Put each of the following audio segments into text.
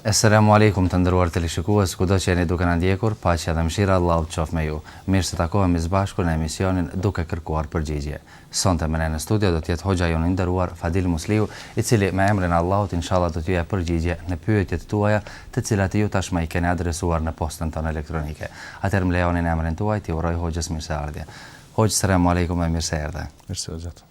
Eselamu Alejkum të nderuar teleshikues kudo që jeni duke na ndjekur, paqja dhe mëshira e Allahut qoftë me ju. Mirë se takohemi së bashku në emisionin Duke kërkuar përgjigje. Sonte me ne në studio do të jetë hoxha jonë i nderuar Fadil Musliu, i cili me emrin e Allahut inshallah do t'ju japë përgjigje në pyetjet tuaja të cilat ju tashmë i keni adresuar në postën tonë elektronike. Atëherë më lejoni në emrin tuaj t'i uroj hoxhës mirëseardhje. Hoxhë Selamu Alejkum dhe mirë se erdhe. Mirë se ju gjeta.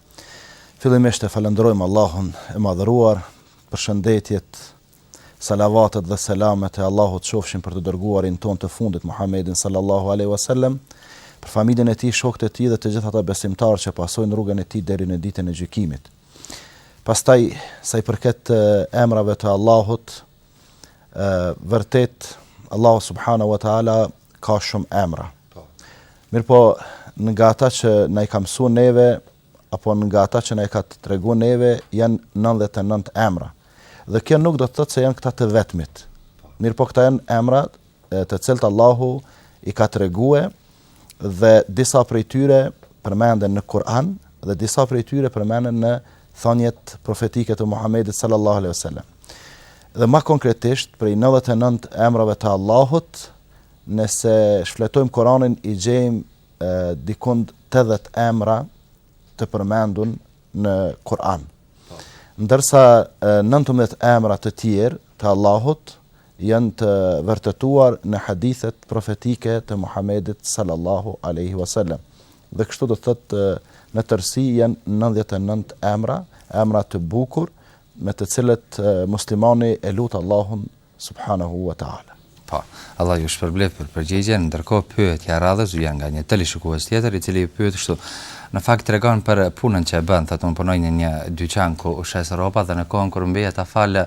Fillimisht e falënderojmë Allahun e Madhëruar, përshëndetjet, salavatet dhe selamet e Allahut qofshin për të dërguarin tonë të fundit Muhammedin sallallahu alaihi wasallam, për familjen e tij, shokët e tij dhe të gjithë ata besimtarë që pasojnë rrugën e tij deri në ditën e gjykimit. Pastaj, sa i përket emrave të Allahut, vërtet Allahu subhanahu wa taala ka shumë emra. Po. Mirpo nga ata që na i ka mësu neve apo nga ata që na i ka tregu neve janë 99 emra. Dhe kjo nuk do të thotë se janë këta të vetmit. Po. Mirpo këta janë emra të cilët Allahu i ka tregue dhe disa prej tyre përmenden në Kur'an dhe disa prej tyre përmenden në thaniet profetike të Muhamedit sallallahu alaihi wasallam. Dhe ma konkretisht prej 99 emrave të Allahut, nëse shfletojmë Kur'anin i gjejmë dikund 80 emra të përmendun në Kur'an. Po. Ndërsa 19 emra të tjerë të Allahut janë të vërtetuar në hadithet profetike të Muhamedit sallallahu alaihi wasallam. Dhe kështu do të thotë në tërësi janë 99 emra, emra të bukur me të cilët muslimani e lut Allahun Subhanahu wa ta'ala. Po. Allah ju shpërbleftë për përgjigjen. Ndërkohë pyetja e radhës vjen nga një teleshikues tjetër, i cili pyet kështu: Në fakt tregon për punën që bën, thotë unë punoj në një dyqan ku shes rroba dhe në kohën kur më bie ta fal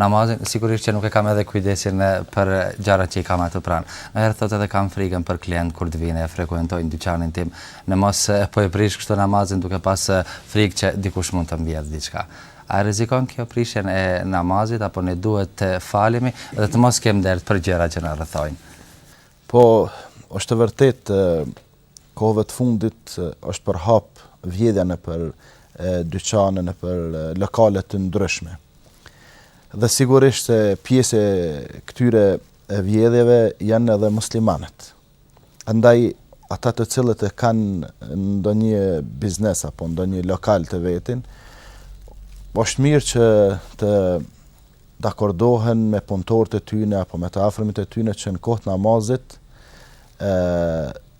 namazin, sigurisht që nuk e kam edhe kujdesin për gjërat që i kam aty pranë. Nganjëherë thotë edhe kam frikën për klientë kur të vijnë e frekuentojnë dyqanin tim. Në mos po e prish kështu namazin duke pas frikë që dikush mund të më vjedhë diçka. A rrezikon kjo prishjen e namazit apo ne duhet të falemi dhe të mos kemi dert për gjërat që na rrethojnë? Po, është e vërtetë kohëve të fundit është përhap vjedhja nëpër dyqane, nëpër lokale të ndryshme. Dhe sigurisht se pjesë e këtyre vjedhjeve janë edhe muslimanët. Andaj ata të cilët e kanë ndonjë biznes apo ndonjë lokal të vetin, po është mirë që të dakordohen me punëtorët e tyne apo me të afërmit e tyne që në kohë të namazit ë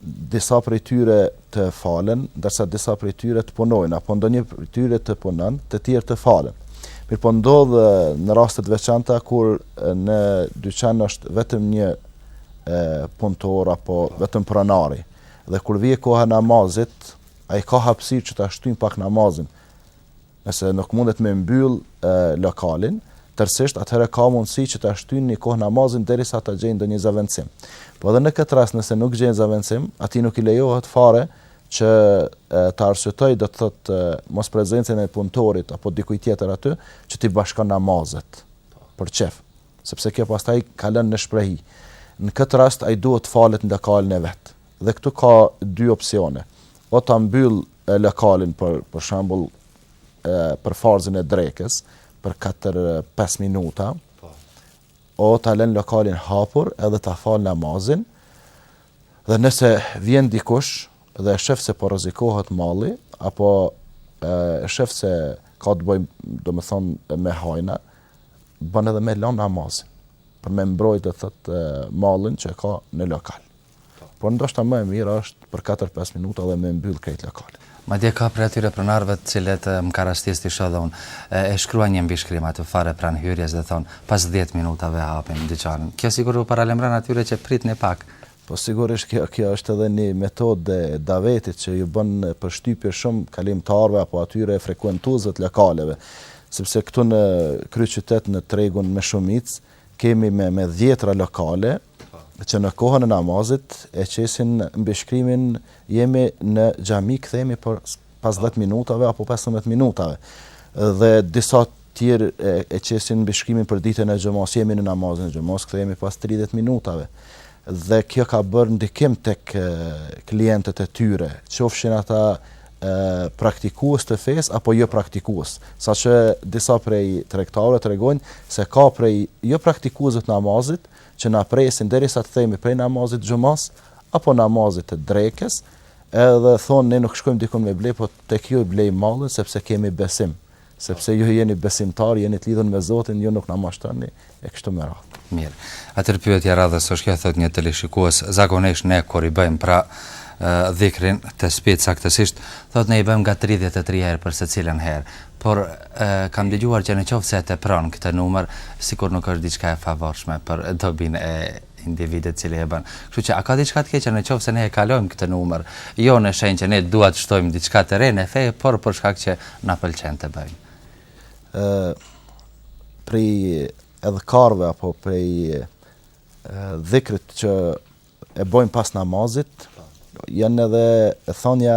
disa prej tyre të falen, ndërsa disa prej tyre të punojnë, apo ndonjë prej tyre të punon, të tjerë të falen. Mirëpo ndodh në raste të veçanta kur në dyqan është vetëm një e, punëtor apo vetëm pronari. Dhe kur vjen koha e namazit, ai ka hapësirë që ta shtyn pak namazin. Nëse nuk mundet me mbyll lokalin tërësisht, atëherë ka mundësi që ta shtyn një kohë namazin derisa të gjen ndonjë zëvendësim. Po edhe në këtë rast nëse nuk gjen zëvendësim, atij nuk i lejohet fare që të arsyetojë do të thotë mosprezencën e punëtorit apo dikujt tjetër aty që t'i bashkon namazet për qef, sepse kjo pastaj kalon në shprehi. Në këtë rast ai duhet të falet në lokalin e vet. Dhe këtu ka dy opsione. O ta mbyll e lokalin për për shembull për farzën e drekës për 4-5 minuta. Po. O ta lën lokalin hapur edhe ta fal namazin. Dhe nëse vjen dikush dhe e shef se po rrezikohet malli apo e shef se ka të bëjë domethënë me hajna, bën edhe me lënë namazin për me mbrojtë do të thotë mallin që ka në lokal. Por ndoshta më e mira është për katër pesë minuta dhe me mbyllë krejt lokalin. Madje ka prej atyre pronarëve të cilët më ka rastis t'i shoh dhe unë, e shkruajnë një mbishkrim aty fare pranë hyrjes dhe thonë, pas dhjetë minutave hapim dyqanin. Kjo sikur u paralajmëron atyre që pritni pak. Po sigurisht kjo kjo është edhe një metodë e davetit që ju bën përshtypje shumë kalimtarëve apo atyre frekuentuesve të lokaleve. Sepse këtu në kryeqytet në tregun me shumicë kemi me me dhjetra lokale, që në kohën e namazit e qesin mbishkrimin jemi në xhami kthehemi për pas 10 minutave apo 15 minutave dhe disa tjerë e qesin mbishkrimin për ditën e xhumasë jemi në namazin e xhumasë kthehemi pas 30 minutave dhe kjo ka bërë ndikim tek klientët e tyre qofshin ata praktikues të fesë apo jopraktikues saqë disa prej tregtarëve tregojnë se ka prej jopraktikuesve të namazit që na presin derisa të kthehemi prej namazit të xhumasë apo namazit të drekës, edhe thonë ne nuk shkojmë dikun me ble, po tek ju blejmë mallin sepse kemi besim, sepse ju jeni besimtarë, jeni të lidhur me Zotin, ju nuk na mashtroni e kështu me radhë. Mirë. Atëherë pyetja e radhës është kjo, thotë një teleshikues, zakonisht ne kur i bëjmë pra dhikrin tespihët saktësisht, thotë ne i bëjmë nga 33 herë për secilën herë. Por kam dëgjuar që në qoftë se e tepron këtë numër, sikur nuk është diçka e favorshme për dobinë e individit i cili e bën. Kështu që a ka diçka të keqe në qoftë se ne e kalojmë këtë numër, jo në shenjë që ne duam të shtojmë diçka të re në fe, por për shkak që na pëlqen të bëjmë. Ë prej edhkarve apo prej dhikrit që e bojmë pas namazit, janë edhe thonja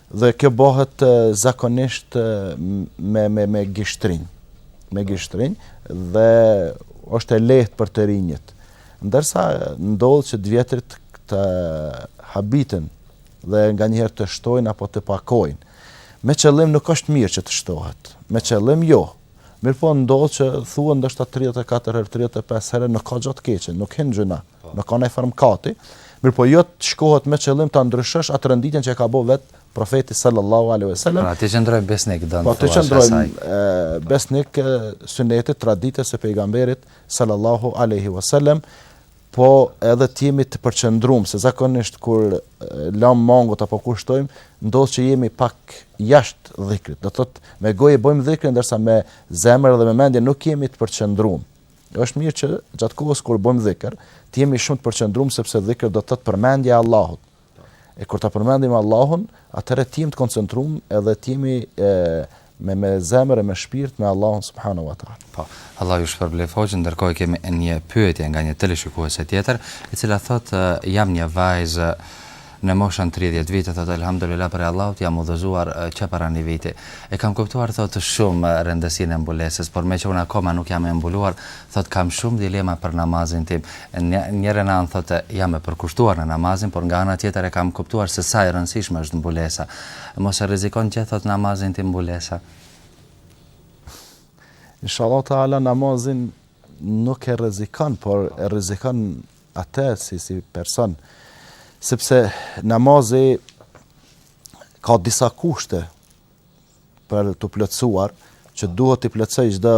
Dhe kjo bëhet zakonisht me me me gishtrinj. Me gishtrinj dhe është e lehtë për të rinjtë. Ndërsa ndodh që të vjetrit të habiten dhe nga njëherë të shtojnë apo të pakojnë. Me qëllim nuk është mirë që të shtohet. Me qëllim jo. Mirëpo ndodh që thua ndoshta 34 herë, 35 herë, nuk ka gjë të keqe, nuk hin në gjynah. Nuk ka ndonjë farë mëkati, mirëpo jo të shkohet me qëllim ta ndryshosh atë renditjen që e ka bërë vetë profeti sallallahu alaihi wasallam. Pra t'i qëndrojë besnik don të thuash. Po t'i qëndrojë besnik sunetit traditës së pejgamberit sallallahu alaihi wasallam, po edhe të jemi të përqendruar se zakonisht kur lam mangut apo kur shtojmë, ndodh që jemi pak jashtë dhikrit. Do thotë me gojë bëjmë dhikrin ndërsa me zemër dhe me mendje nuk jemi të përqendruar. Është mirë që gjatë kohës kur bëjmë dhikr, të jemi shumë të përqendruar sepse dhikr do të thotë përmendje e Allahut. E kur ta përmendim Allahun, atëherë të jemi të koncentruar edhe të jemi e, me me zemër e me shpirt me Allahun subhanahu wa taala. Po, Allahu ju shpërbleftë hoxhë, ndërkohë kemi një pyetje nga një teleshikuese tjetër, e cila thotë jam një vajzë Në moshën tridhjetë vite thotë Elhamdulilah prej Allahut jam udhëzuar që para një viti. E kam kuptuar thotë shumë rëndësinë e mbulesës, por meqë unë akoma nuk jam e mbuluar, thotë kam shumë dilema për namazin tim. Në njërën anë thotë jam e përkushtuar në namazin, por nga ana tjetër e kam kuptuar se sa e rëndësishme është mbulesa. Mos e rrezikon gjë thotë namazin tim mbulesa. Inshallah Teala namazin nuk e rrezikon, por e rrezikon atë si si person sepse namazi ka disa kushte për t'u plotësuar që duhet t'i plotësojë çdo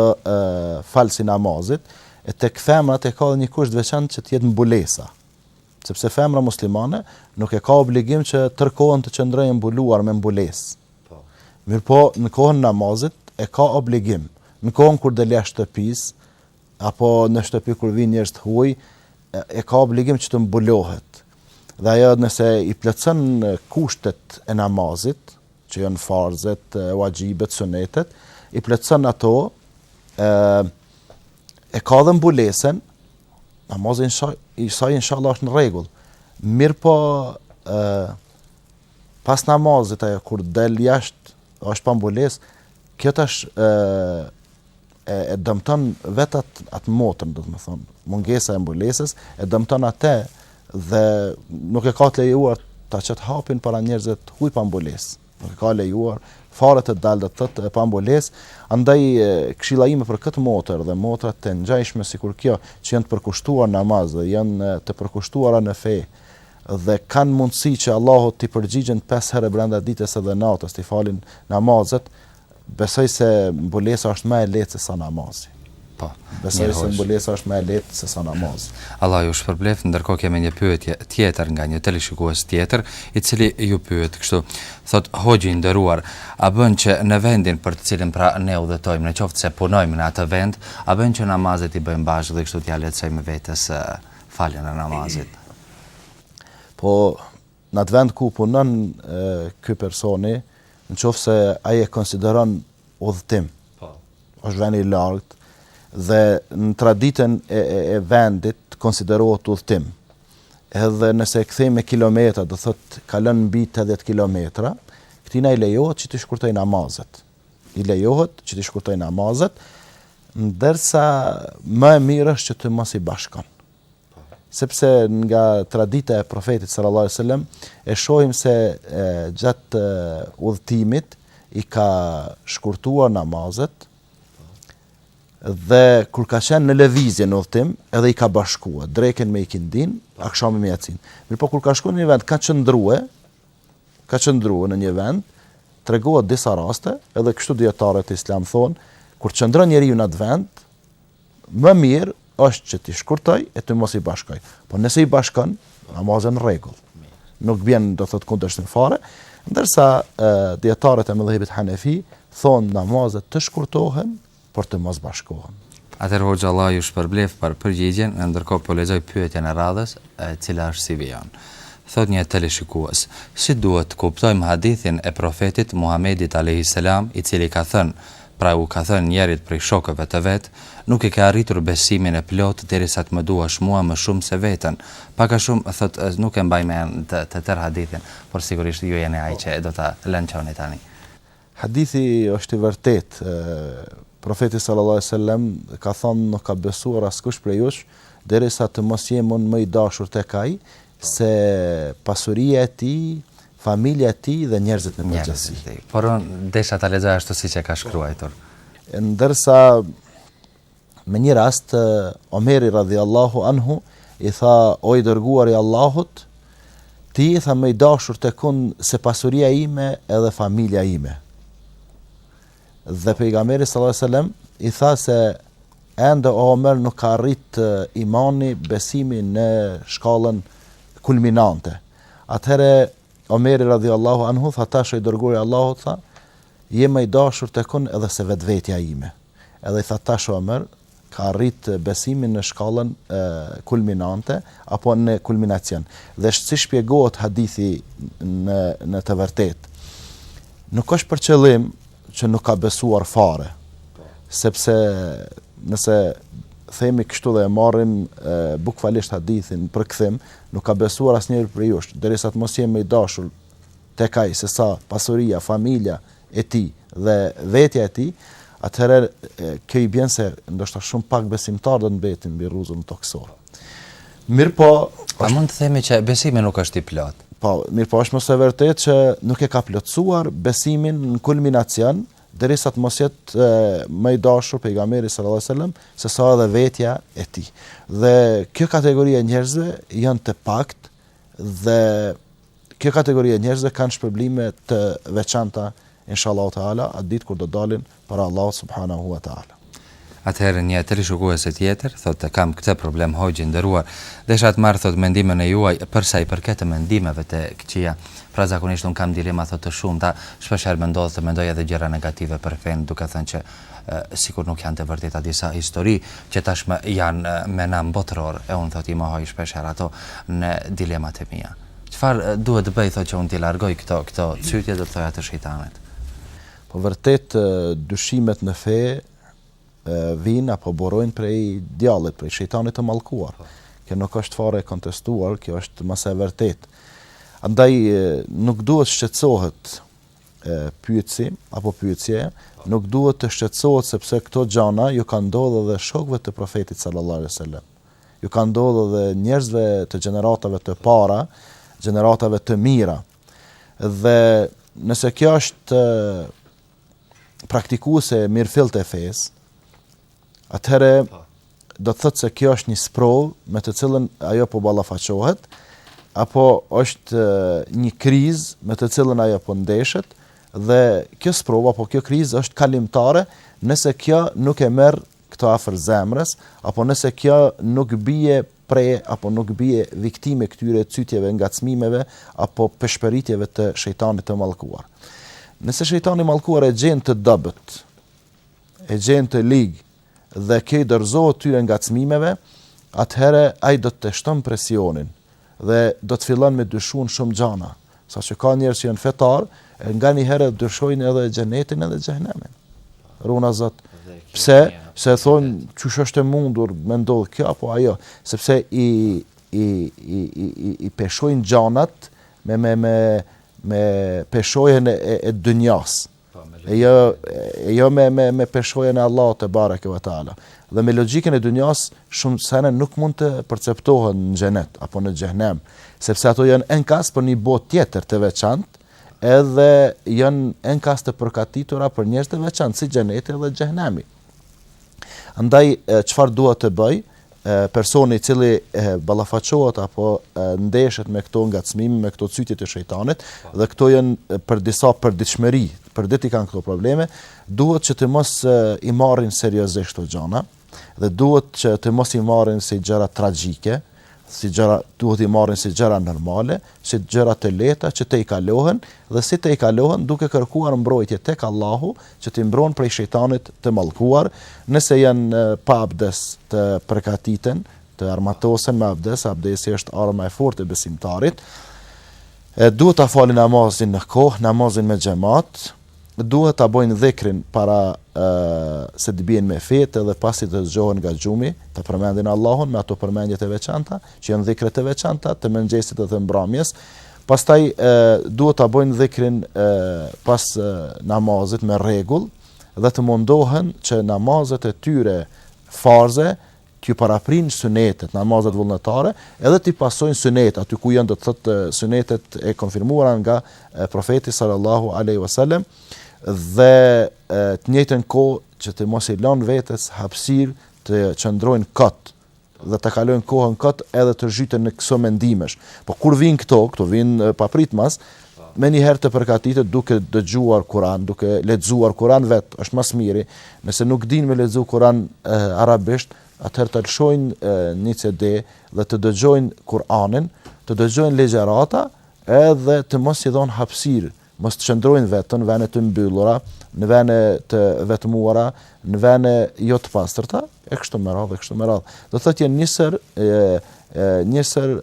falës i namazit e tek femrat e ka dhe një kusht të veçantë që të jetë mbulesa sepse femra muslimane nuk e ka obligim që tërë kohën të qëndrojë e mbuluar me mbulesë po. mirëpo në kohën e namazit e ka obligim në kohën kur del jashtë shtëpisë apo në shtëpi kur vijnë njerëz të huaj e ka obligim që të mbulohet. Dhe ajo nëse i plotëson kushtet e namazit, që janë farzet, vaxhibet, sunetet, i plotëson ato, ë e ka dhe mbulesën, namazi i saj inshallah është në rregull. Mirëpo ë pas namazit ajo kur del jashtë, është pa mbulesë, kjo tash ë e e dëmton vetë atë motrën, domethënë, mungesa e mbulesës, e dëmton atë dhe nuk e ka të lejuar ta qet hapin para njerëzve të huaj pa mbulesë. Nuk e ka lejuar fare të dalë dhe të thotë e pa mbulesë. Andaj këshilla ime për këtë motër dhe motra të ngjashme sikur kjo, që janë të përkushtuara në namaz dhe janë të përkushtuara në fe, dhe kanë mundësi që Allahu t'i përgjigjen 5 herë brenda ditës edhe natës, t'i falin namazet, Besoj se mbulesa është më e lehtë se sa namazi. Po. Besoj se mbulesa është më e lehtë se sa namazi. Allah ju shpërbleft, ndërkohë kemi një pyetje tjetër nga një teleshikues tjetër, i cili ju pyet kështu. Thot Hoxhë i nderuar, a bën që në vendin për të cilin pra ne udhëtojmë, në qoftë se punojmë në atë vend, a bën që namazet t'i bëjmë bashkë dhe kështu t'ia lehtësojmë vetes faljen e namazit? Po, Në atë vend ku punon ky personi, në qoftë se ai e konsideron udhëtim, po. është vend i largët, dhe në traditën e, e, e vendit konsiderohet udhëtim. Edhe nëse e kthen me kilometra, do thot kalon mbi 80 kilometra, këtina i lejohet që t'i shkurtoj namazet. I lejohet që t'i shkurtoj namazet, ndërsa më e mirë është që të mos i bashkon. Sepse nga tradita e Profetit sallallahu alaihi wasallam e shohim se gjatë udhëtimit i ka shkurtuar namazet dhe kur ka qenë në lëvizje në udhëtim edhe i ka bashkuar drekën me ikindin, akshamin me jacin. Mirëpo kur ka shkuar në një vend ka qëndrua, ka qëndrua në një vend, tregohet disa raste, edhe kështu dijetarët islam thonë, kur qëndron njeriu në atë vend, Më mirë është që t'i shkurtoj e të mos i bashkoj. Po nëse i bashkon, namazi në rregull. Nuk bjen do thot në kundërshtim fare, ndërsa dijetarët e medhhebit Hanefi thon namazet të shkurtohen por të mos bashkohen. Atëherë hoxha Allah ju shpërbleft për përgjigjen, në ndërkohë po lexoj pyetjen e radhës, e cila është si vijon. Thot një teleshikues, si duhet ta kuptojmë hadithin e Profetit Muhamed alejhi selam, i cili ka thënë, Pra u ka thënë njërit prej shokëve të vet, nuk e ke arritur besimin e plotë derisa të më duash mua më shumë se veten. Pak a shumë, thotë, nuk e mbaj mend të tërë hadithin, por sigurisht ju jeni ai që do ta lançoni tani. Hadithi është i vërtetë, Profeti sallallâhu alejhi ve sellem ka thënë nuk ka besuar askush prej jush derisa të mos jem unë më i dashur tek ai se pasuria e tij Familja e tij dhe njerëzit në përgjithësi. Njerëzit e tij. Por unë desha ta lexoj ashtu siç e ka shkruajtur. Ndërsa me një rast Omeri radhiyallahu anhu i tha o i dërguari i Allahut, ti je tha më i dashur tek unë se pasuria ime edhe familja ime. Dhe pejgamberi sallallahu alajhi wasallam i tha se ende Omer nuk ka arrit imani besimi në shkallën kulminante. Atëherë Omeri radhiyallahu anhu tha tash o i dërguari i Allahut tha je më i dashur tek unë edhe se vetvetja ime. Edhe i tha tash Omer ka arrit besimin në shkallën e, kulminante apo në kulminacion. Dhe si shpjegohet hadithi në në të vërtetë. Nuk është për qëllim që nuk ka besuar fare, sepse nëse themi kështu dhe e marrim bukvalisht hadithin përkthim, nuk ka besuar asnjëri prej jush, derisa të mos jem më i dashur tek ai se sa pasuria, familja e tij dhe vetja e tij, atëherë kjo i bjen se ndoshta shumë pak besimtarë do të mbetin mbi rruzullin tokësor. Mirëpo... A mund të themi që besimi nuk është i plotë? Po, mirëpo është më se e vërtetë që nuk e ka plotësuar besimin në kulminacion, derisa të mos jetë më i dashur pejgamberi sallallahu alaihi wasallam se sa edhe vetja e tij. Dhe kjo kategori e njerëzve janë të paktë dhe Kjo kategori e njerëzve kanë shpërblime të veçanta inshallahu teala atë ditë kur do dalin para Allahut subhanahu wa taala. Atëherë një teleshikuese tjetër thotë kam këtë problem hoxhë i nderuar, desha të marr thotë mendimin e juaj për sa i përket të mendimeve të këqija pra zakonisht unë kam dilema thotë të shumta shpesh herë më ndodh të mendoj edhe gjëra negative për fenë duke thënë që sikur nuk janë të vërteta disa histori që tashmë janë me nam botëror e unë thotë i mohoj shpesh herë ato në dilemat e mia. Çfarë duhet të bëj thotë që unë t'i largoj këto këto cytje do të thoja të shejtanit. Po vërtet dyshimet në fe vijnë apo burojnë prej djallit, prej shejtanit të mallkuar. Po. Kjo nuk është fare e kontestuar, kjo është më se e vërtetë. Andaj nuk duhet shqetësohet pyetësi apo pyetësja nuk duhet të shqetësohet sepse këto gjana u kanë ndodhur edhe shokëve të profetit sallallahu alaihi wasallam. U kanë ndodhur edhe njerëzve të gjeneratave të para, gjeneratave të mira. Dhe nëse kjo është praktikuese e mirëfilltë e fesë, Atëherë do të thotë se kjo është një sprovë me të cilën ajo po ballafaqohet apo është një krizë me të cilën ajo po ndeshet dhe kjo sprovë apo kjo krizë është kalimtare nëse kjo nuk e merr këto afër zemrës apo nëse kjo nuk bie pre apo nuk bie viktimë e këtyre cytjeve, ngacmimeve apo pëshpëritjeve të shejtanit të mallkuar. Nëse shejtani i mallkuar e gjen të dobët, e gjen të ligë dhe kjo i dorëzohet këtyre ngacmimeve, atëherë ai do të shton presionin dhe do të fillon me dyshu në shumë gjana, saqë ka njerëz që janë fetarë, e nganjëherë dyshojnë edhe xhenetin edhe xhehnemin. Runa Zot. Pse? Se thonë qysh është e mundur me ndodh kjo apo ajo, sepse i i i i i peshojnë gjanat me me me me peshojën e, e, e dynjas. e jo e jo me me me peshojën e Allahut tebareke ve teala dhe me logjikën e dynjas shumë sene nuk mund të perceptohen në xhenet apo në xhehnem sepse ato janë enkas për një botë tjetër të veçantë edhe janë enkas të përgatitura për njerëz të veçantë si xheneti dhe xhehnemi Andaj çfarë duhet të bëjë personi i cili ballafaqohet apo ndeshet me këto ngacmime, me këto cytje të shejtanit dhe këto janë për disa përditshmëri, për ditë i kanë këto probleme, duhet që të mos i marrin seriozisht këto gjëra dhe duhet që të mos i marrin si gjëra tragjike, si gjëra duhet t'i marrin si gjëra normale, si gjëra të lehta që tejkalohen dhe si tejkalohen duke kërkuar mbrojtje tek Allahu që t'i mbron prej shejtanit të mallkuar, nëse janë pa abdes të përgatiten, të armatosen me abdes, abdesi është armë e fortë e besimtarit. E duhet ta falin namazin në kohë, namazin me xhamat, duhet ta bëjnë dhikrin para se të bien me fjet dhe pasi të zgjohen nga gjumi, ta përmendin Allahun me ato përmendjet e veçanta, që janë dhikret e veçanta të mëngjesit dhe të mbrëmjes. Pastaj duhet ta bëjnë dhikrin pas namazit me rregull dhe të mundohen që namazet e tyre farze T'ju paraprijnë Sunetet, namazet vullnetare, edhe t'i pasojnë Sunetet, aty ku janë do të thotë Sunetet e konfirmuara nga Profeti sallallahu alaihi wasallam dhe në të njëjtën kohë që të mos i lënë vetes hapësirë të qëndrojnë kot dhe të kalojnë kohën kot edhe të zhyten në këso mendimesh. Po kur vijnë këto, këto vijnë papritmas, Menjëherë të përgatitet duke dëgjuar Kur'an, duke lexuar Kur'an vetë, është mas miri, nëse nuk dinë me lexu Kur'an arabisht, atëherë të lëshojnë një CD dhe të dëgjojnë Kur'anin, të dëgjojnë ligjërata edhe të mos i dhonë hapsirë, mos të qëndrojnë vetëm, në vene të mbyllura, në vene të vetëmuara, në vene jo të pastërta, e kështu me radhë, e kështu me radhë. Dhe të kenë njësër, njësër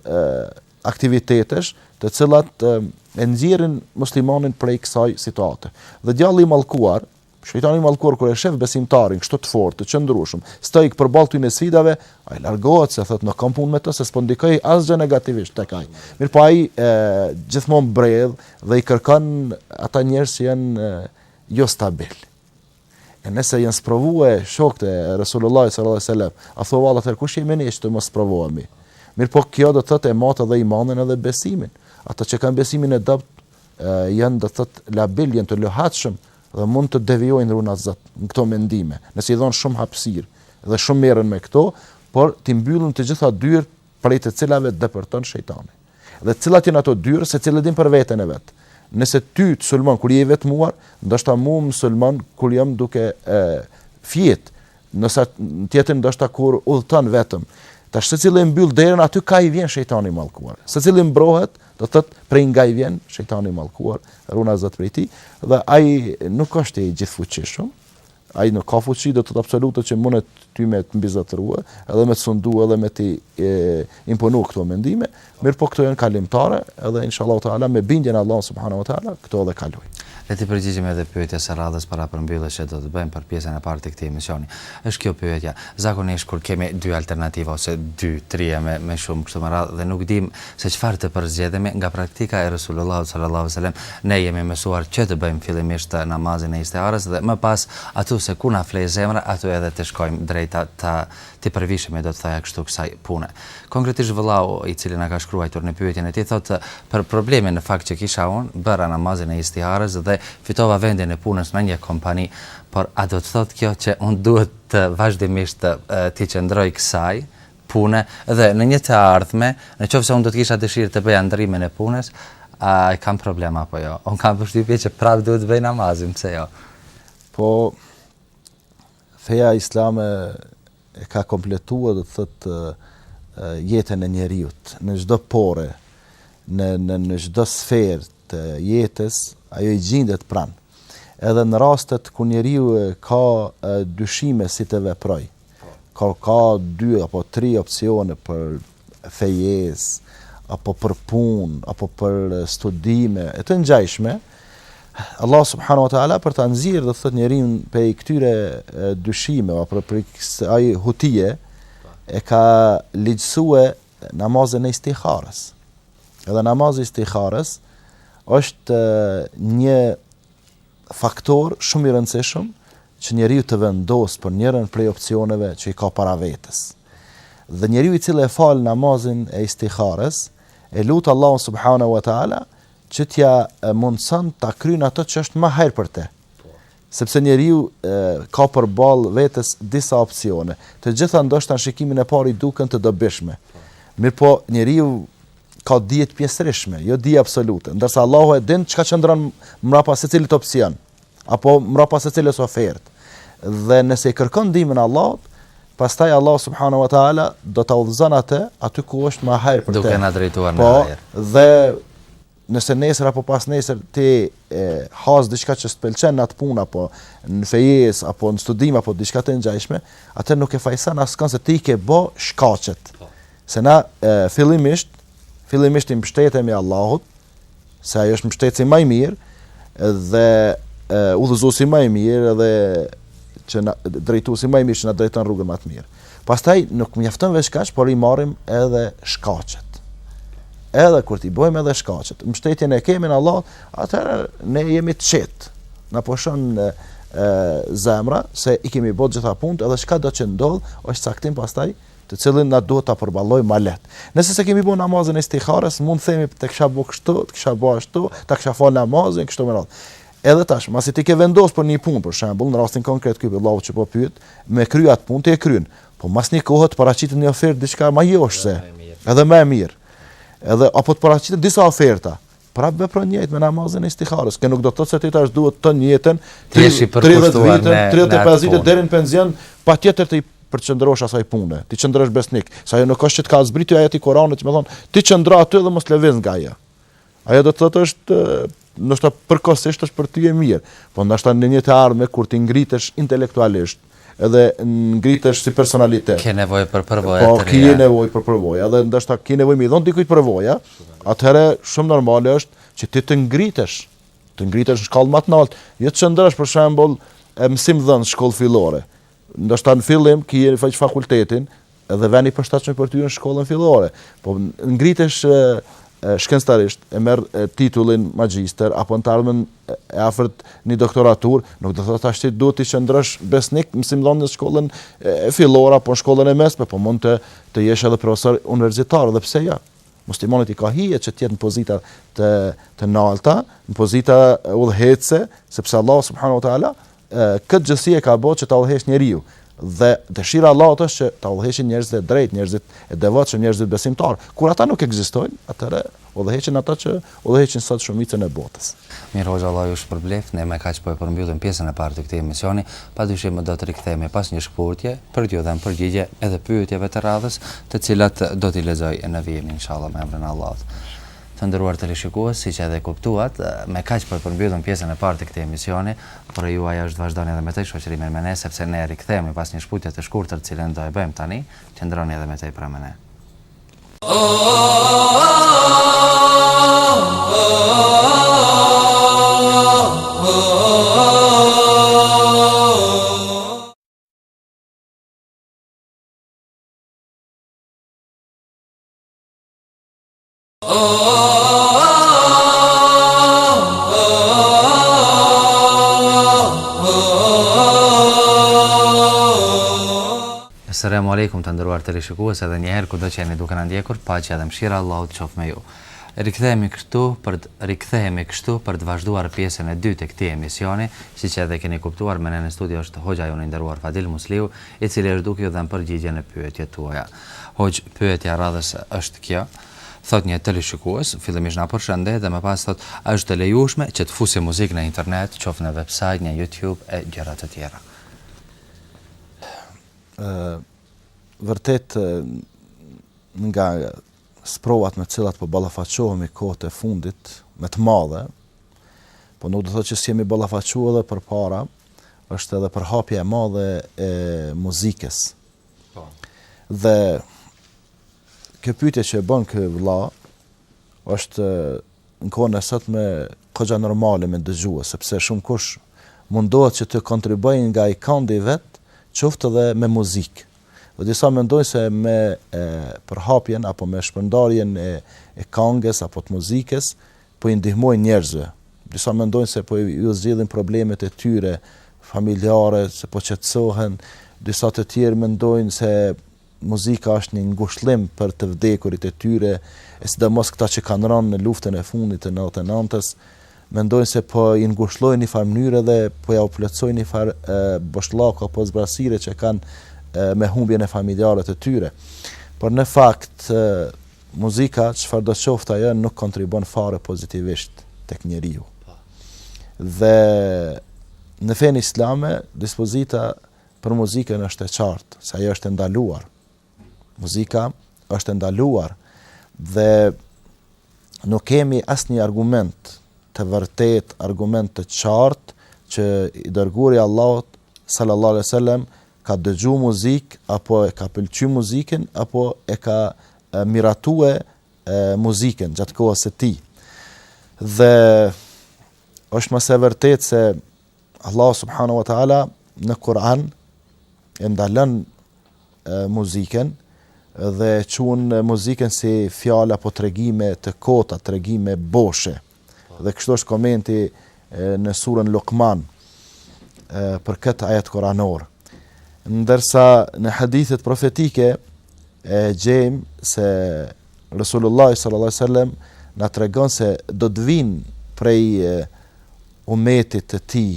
aktivitetesh të cilat e nxjerrin muslimanin prej kësaj situate. Dhe djalli i mallkuar, shejtani i mallkuar kur e shef besimtarin kështu të fortë, të qëndrueshëm, stoik përballë këtyre sfidave, ai largohet se thotë nuk kam punë me të se s'po ndikoj asgjë negativisht tek ai. Mirëpo ai e, gjithmonë bredh dhe i kërkon ata njerëz që janë jo stabil. E nëse janë sprovue shokët e Resulullah sallallahu alaihi wasallam, a thua vallë atëherë kush jemi ne që të mos sprovohemi? Mirëpo kjo do të thotë e mat edhe imanin edhe besimin. Ata që kanë besimin e dobët janë do të thotë labil, janë të luhatshëm dhe mund të devijojnë ruana Zot në këto mendime. Nëse i dhon shumë hapësirë dhe shumë merren me këto, por t'i mbyllen të gjitha dyert prej të cilave depërton shejtani. Dhe cilat janë ato dyer, secili e din për veten e vet. Nëse ty të sulmon kur je i vetmuar, ndoshta mua më sulmon kur jam duke e, fjet, nëse tjetrin ndoshta kur udhëton vetëm. Tash secili e mbyll derën aty ka i vjen shejtani i mallkuar. Secili mbrohet, do të thotë prej nga i vjen shejtani i mallkuar, ruana Zot prej tij, dhe ai nuk është i gjithfuqishëm, Ai nuk ka fuqi do të thotë absolute që mundet ty me të mbizotërua, edhe me të sundu, edhe me të imponu këto mendime, mirëpo këto janë kalimtare, edhe inshallah te'ala me bindjen në Allah subhanahu wa ta'ala, këto edhe kalojnë. Le t'i përgjigjemi edhe pyetjes së radhës para përmbylljes që do të bëjmë për pjesën e parë të këtij emisioni. Është kjo pyetja, zakonisht kur kemi dy alternativa ose dy, tri e me, me shumë kështu me radhë dhe nuk dim Se çfarë të përzgjedhim, nga praktika e Resulullahut sallallahu alejhi ve sellem, ne jemi mësuar që të bëjmë fillimisht namazin e istiharës dhe më pas aty se ku na fle zemra aty edhe të shkojmë drejt, t'i përvishemi, do të thoja kështu kësaj pune. Konkretisht vëllau i cili na ka shkruajtur në pyetjen e tij thotë për problemin në fakt që kisha unë, bëra namazin e istiharës dhe fitova vendin e punës në një kompani, por a do të thotë kjo që unë duhet të vazhdimisht t'i qëndroj kësaj, pune dhe në një të ardhme, në qoftë se unë do të kisha dëshirë të bëja ndrrimin e punës, a e kam problem apo jo? Unë kam përshtypje që prapë duhet të bëj namazin, pse jo? Po, feja islame e ka kompletua do të thotë jetën e njeriut, në çdo pore, në, në, në çdo sferë të jetës, ajo i gjindet pranë. Edhe në rastet kur njeriu ka dyshime si të veprojë, ka ka dy apo tri opsione për fejes apo për punë apo për studime e të ngjashme Allah subhanahu wa taala për ta nxjerr do të thotë njerin prej këtyre dyshime apo prej asaj hutie e ka ligjësue namazin e istiharës edhe namazi i istiharës është një faktor shumë i rëndësishëm që njeriu të vendosë për njërën prej opcioneve që i ka para vetes. Dhe njeriu i cili e fal namazin e istiharës, e lut Allahun subhanahu wa ta'ala, që t'ia mundëson ta kryen ato që është më hajër për te. Sepse njeriu ka përballë vetes disa opcione. Të gjitha ndoshta në shikimin e parë i duken të dobishme. Mirëpo njeriu Ka dije të pjesërishme, jo dije absolute, ndërsa Allahu e din çka qëndron mbrapa secilit opsion, apo mbrapa secilës ofertë. Dhe nëse i kërkon ndihmën e Allahut, pastaj Allahu subhanahu wa taala do ta udhëzon atë aty ku është më hajër për të. Duke na drejtuar po, në hajër. Po, dhe nëse nesër apo pas nesër ti e has diçka që s'të pëlqen në atë punë apo në fejes apo në studim apo diçka të ngjashme, atëherë nuk e fajson askënd se ti ke bë shkaqet. Po. Se na fillimisht, fillimisht i mbështetemi Allahut, se ai është mbështetësi më i mirë dhe udhëzuesi më i mirë dhe që na drejtuesi më i mirë që na drejton rrugën më të mirë. Pastaj nuk mjafton vetëm kaq, por i marrim edhe shkaqet. Edhe kur t'i bëjmë edhe shkaqet, mbështetjen e kemi në Allah, atëherë ne jemi të qetë. Na pushon e, e, zemra se i kemi bërë gjitha punët, edhe çka do të ndodh, është caktim pastaj të cilin na duhet ta përballojmë më lehtë. Nëse s'e kemi bën namazin e istiharës, mund të themi të kisha bë kështu, të kisha bë ashtu, ta kisha fal namazin kështu me radhë. Edhe tash, masi ti ke vendos për një punë, për shembull, në rastin konkret ky vëllau që po pyet, me kry atë punë ti e kryen. Po mas një kohë të paraqitet një ofertë diçka më joshse, edhe më e mirë. Edhe apo të paraqitet disa oferta, Prap vepron njëjtë me namazin e istiharës. Që nuk do të thotë se ti tash duhet të njëjtën 30 vite, 35 vite deri në pension, patjetër t'i qëndrosh asaj pune. T'i qëndrosh besnik, se ajo nuk është që të ka zbritur ajeti i Kur'anit, me thon, ti qëndro aty dhe mos lëviz nga ajo. Ajo do të thotë është ndoshta përkohësisht është për ty e mirë, po ndoshta në një të ardhme kur ti ngritesh intelektualisht, Edhe ngritesh si personalitet. Ke nevojë për përvoja të reja. Po, ke nevojë për përvoja dhe ndoshta ke nevojë me i dhënë dikujt përvoja, atëherë shumë normale është që ti të ngritesh, të ngritesh në shkallë më të lartë, jo të qëndrosh për shembull mësimdhënës në shkollë fillore. Ndoshta në fillim ke faq fakultetin, edhe vend i përshtatshëm për ty në shkollën fillore, po ngritesh shkencëtarisht, e merr titullin magjister apo në të ardhmen e afërt një doktoratur, nuk do të thotë tash ti duhet të qëndrosh besnik mësimdhënies në shkollën fillore apo në shkollën e mesme, po mund të të jesh edhe profesor universitar dhe pse jo. Ja. Muslimanit i ka hije që të jetë në pozita të të larta, në pozita udhëheqëse, sepse Allah subhanahu wa taala Këtë gjithësi e ka bo që ta udhëheq njeriu. Dhe dëshira e Allahut është që ta udhëheqin njerëzit e drejtë, njerëzit e devotshëm, njerëzit besimtarë. Kur ata nuk ekzistojnë, atëherë udhëheqin ata që udhëheqin sot shumicën e botës. Mirë hoxhë Allah ju shpërbleftë, ne me kaq po e përmbyllim pjesën e parë të këtij emisioni, padyshim do të rikthehemi pas një shkëputje për t'ju dhënë përgjigje edhe pyetjeve të radhës, të cilat do t'i lexoj në vijim inshallah me emrin e Allahut. Të nderuar teleshikues, siç edhe e kuptuat, me kaq po e përmbyllim pjesën e parë të këtij emisioni, por e juaja është të vazhdoni edhe më tej shoqërimin me ne, sepse ne rikthehemi pas një shkëputje të shkurtër të cilën do e bëjmë tani, qëndroni edhe më tej pra me ne. Selamu alejkum të nderuar teleshikues edhe një herë kudo që jeni duke na ndjekur, paqja dhe mëshira e Allahut qoftë me ju. Rikthehemi kështu për të rikthehemi kështu për të vazhduar pjesën e dytë të këtij emisioni, siç edhe keni kuptuar me ne në studio është hoxha jonë i nderuar Fadil Musliu, i cili është duke ju dhënë përgjigje në pyetjet tuaja. Hoxhë, pyetja e radhës është kjo, thotë një teleshikues, fillimisht na përshëndet dhe më pas thotë, a është e lejueshme që të fusim muzikë në internet, qoftë në website, në YouTube e gjëra të tjera? Ë vërtet, nga sprovat me të cilat po ballafaqohemi kohët e fundit me të madhe, po nuk do të thotë që s'jemi ballafaquar edhe përpara, është edhe përhapja e madhe e muzikës. Po. Dhe kjo pyetje që e bon ky vëlla është në kohën e sotme koxha normale me dëgjua, sepse shumë kush mundohet që të kontribuojë nga kandi i vet, qoftë edhe me muzikë. Dhe disa mendojnë se me e, përhapjen apo me shpërndarjen e, e kangës apo të muzikës, po i ndihmojnë njerëzve. Disa mendojnë se po i zgjidhin problemet e tyre familjare, se po qetësohen, disa të tjerë mendojnë se muzika është një ngushëllim për të vdekurit e tyre, e sidomos këta që kanë rënë në luftën e fundit të 99-s, mendojnë se po i ngushëllojnë një farë mënyre dhe po ja u plotësojnë një farë boshllëku apo zbrazëtire që kanë me humbjen e familjarëve të tyre. Por në fakt Muzika, çfarëdo qoftë ajo, nuk kontribuon fare pozitivisht tek njeriu. Dhe në fenë islame, dispozita për muzikën është e qartë, se ajo është e ndaluar. Muzika është e ndaluar dhe nuk kemi asnjë argument të vërtetë, argument të qartë që i dërguari i Allahut sallallahu alaihi wasallam ka dëgju muzikë apo e ka pëlqy muzikën apo e ka miratue muzikën gjatë kohës së tij. Dhe është më se e vërtetë se Allahu subhanahu wa taala në Kur'an e ndalon muzikën dhe e qun muzikën si fjalë apo tregime të kota, tregime boshe. Dhe kështu është komenti në surën Luqman për këtë ajet kuranor. Ndërsa në hadithet profetike e gjejmë se Resulullahi sallallahu alaihi wasallam na tregon se do të vinë prej umetit të tij,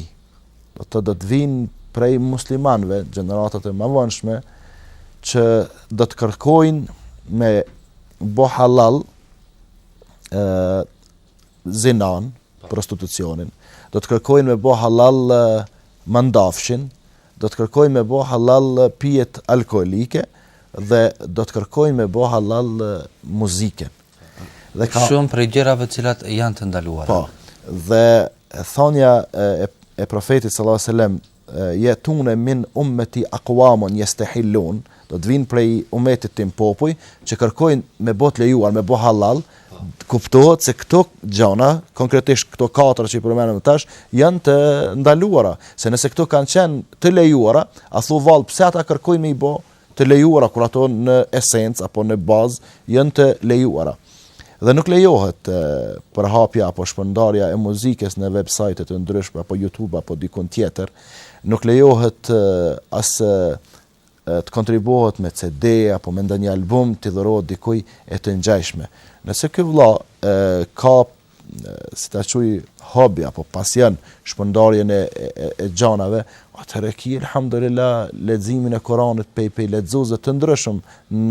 do të do të vinë prej muslimanëve, gjeneratat e mëvonshme që do të kërkojnë me bo halal, zinanë, prostitucionin, do të kërkojnë me bo halal mandafshin, do të kërkojnë me bo halal pijet alkoholike dhe do të kërkojnë me bo halal muzikën. Dhe ka... Shumë prej gjërave cilat janë të ndaluara. Po, dhe thanja e, e profetit sallallahu alajhi wasallam Ya'tune min ummeti aqwamun yestahillun, do të vijnë prej umetit tim popuj që kërkojnë me bo të lejuar, me bo hallall, kuptohet se këto gjana, konkretisht këto katër që i përmendëm tash, janë të ndaluara, se nëse këto kanë qenë të lejuara, a thu vallë pse ata kërkojnë me i bo të lejuara kur ato në esencë apo në bazë janë të lejuara. Dhe nuk lejohet përhapja apo shpërndarja e muzikës në website të ndryshme apo YouTube apo dikun tjetër. Nuk lejohet as të kontribuohet me CD apo me ndonjë album t'i dhurohet dikuj e të ngjashme. Nëse ky vëlla ka si ta quaj hobi apo pasion shpërndarjen e e gjanave atëherë ki elhamdulillah leximin e Kuranit pej pej lexuesve të ndryshëm